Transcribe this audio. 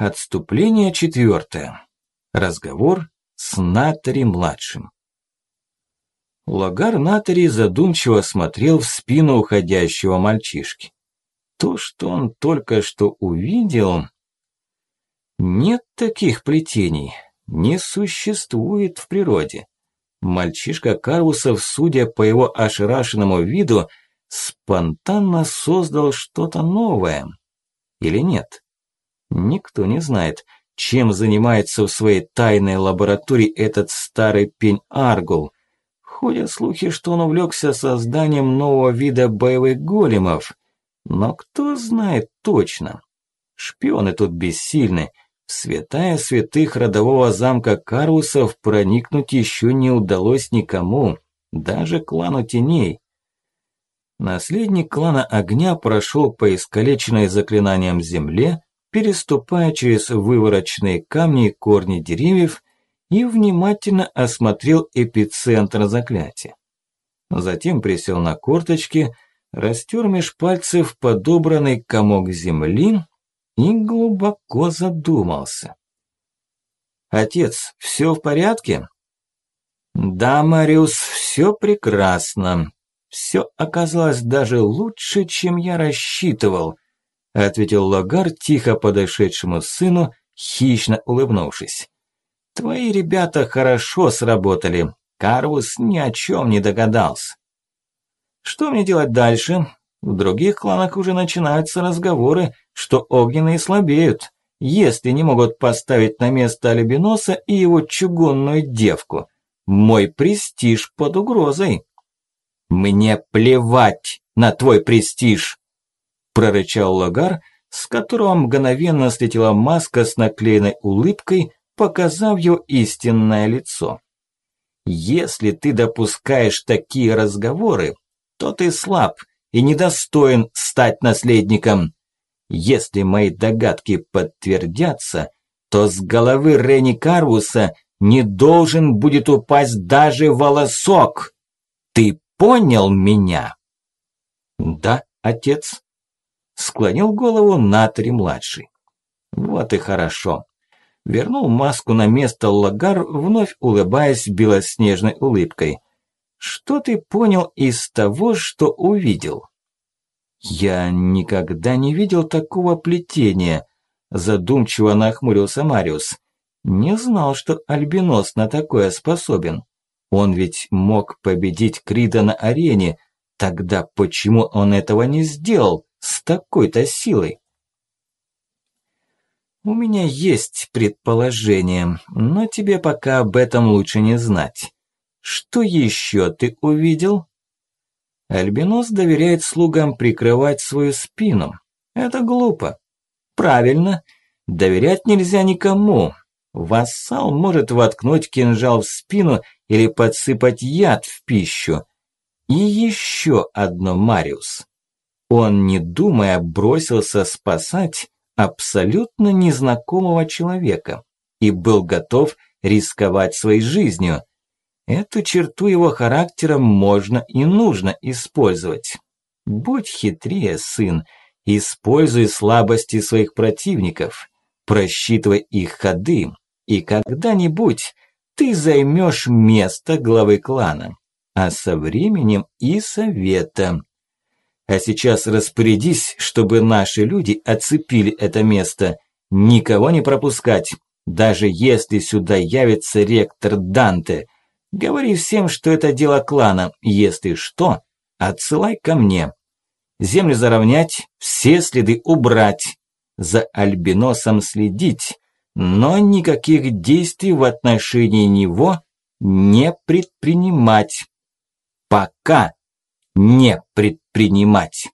Отступление четвертое. Разговор с Натари-младшим. Лагар Натари задумчиво смотрел в спину уходящего мальчишки. То, что он только что увидел... Нет таких плетений, не существует в природе. Мальчишка Карусов, судя по его ошарашенному виду, спонтанно создал что-то новое. Или нет? Никто не знает, чем занимается в своей тайной лаборатории этот старый пень Аргул. Ходят слухи, что он увлекся созданием нового вида боевых големов. Но кто знает точно? Шпионы тут бессильны. Святая святых родового замка Карусов проникнуть еще не удалось никому, даже клану теней. Наследник клана огня прошел по искалеченной заклинанием земле, переступая через вывороченные камни и корни деревьев, и внимательно осмотрел эпицентр заклятия. Затем присел на корточки, растер меж пальцев подобранный комок земли и глубоко задумался. «Отец, все в порядке?» «Да, Мариус, все прекрасно. Все оказалось даже лучше, чем я рассчитывал», ответил Лагар тихо подошедшему сыну, хищно улыбнувшись. Твои ребята хорошо сработали. Карвус ни о чем не догадался. Что мне делать дальше? В других кланах уже начинаются разговоры, что огненные слабеют, если не могут поставить на место Альбиноса и его чугунную девку. Мой престиж под угрозой. Мне плевать на твой престиж, прорычал Лагар, с которого мгновенно слетела маска с наклеенной улыбкой, показав его истинное лицо. Если ты допускаешь такие разговоры, то ты слаб и недостоин стать наследником. Если мои догадки подтвердятся, то с головы Рени Карвуса не должен будет упасть даже волосок. Ты понял меня? Да, отец. Склонил голову Натри-младший. Вот и хорошо. Вернул маску на место Лагар, вновь улыбаясь белоснежной улыбкой. «Что ты понял из того, что увидел?» «Я никогда не видел такого плетения», – задумчиво нахмурился Мариус. «Не знал, что Альбинос на такое способен. Он ведь мог победить Крида на арене. Тогда почему он этого не сделал с такой-то силой?» У меня есть предположение, но тебе пока об этом лучше не знать. Что еще ты увидел? Альбинос доверяет слугам прикрывать свою спину. Это глупо. Правильно. Доверять нельзя никому. Вассал может воткнуть кинжал в спину или подсыпать яд в пищу. И еще одно, Мариус. Он, не думая, бросился спасать абсолютно незнакомого человека и был готов рисковать своей жизнью. Эту черту его характера можно и нужно использовать. Будь хитрее, сын, используй слабости своих противников, просчитывай их ходы, и когда-нибудь ты займешь место главы клана, а со временем и совета. А сейчас распорядись, чтобы наши люди оцепили это место. Никого не пропускать, даже если сюда явится ректор Данте. Говори всем, что это дело клана. Если что, отсылай ко мне. Землю заровнять, все следы убрать. За альбиносом следить, но никаких действий в отношении него не предпринимать. Пока не предпринимать принимать.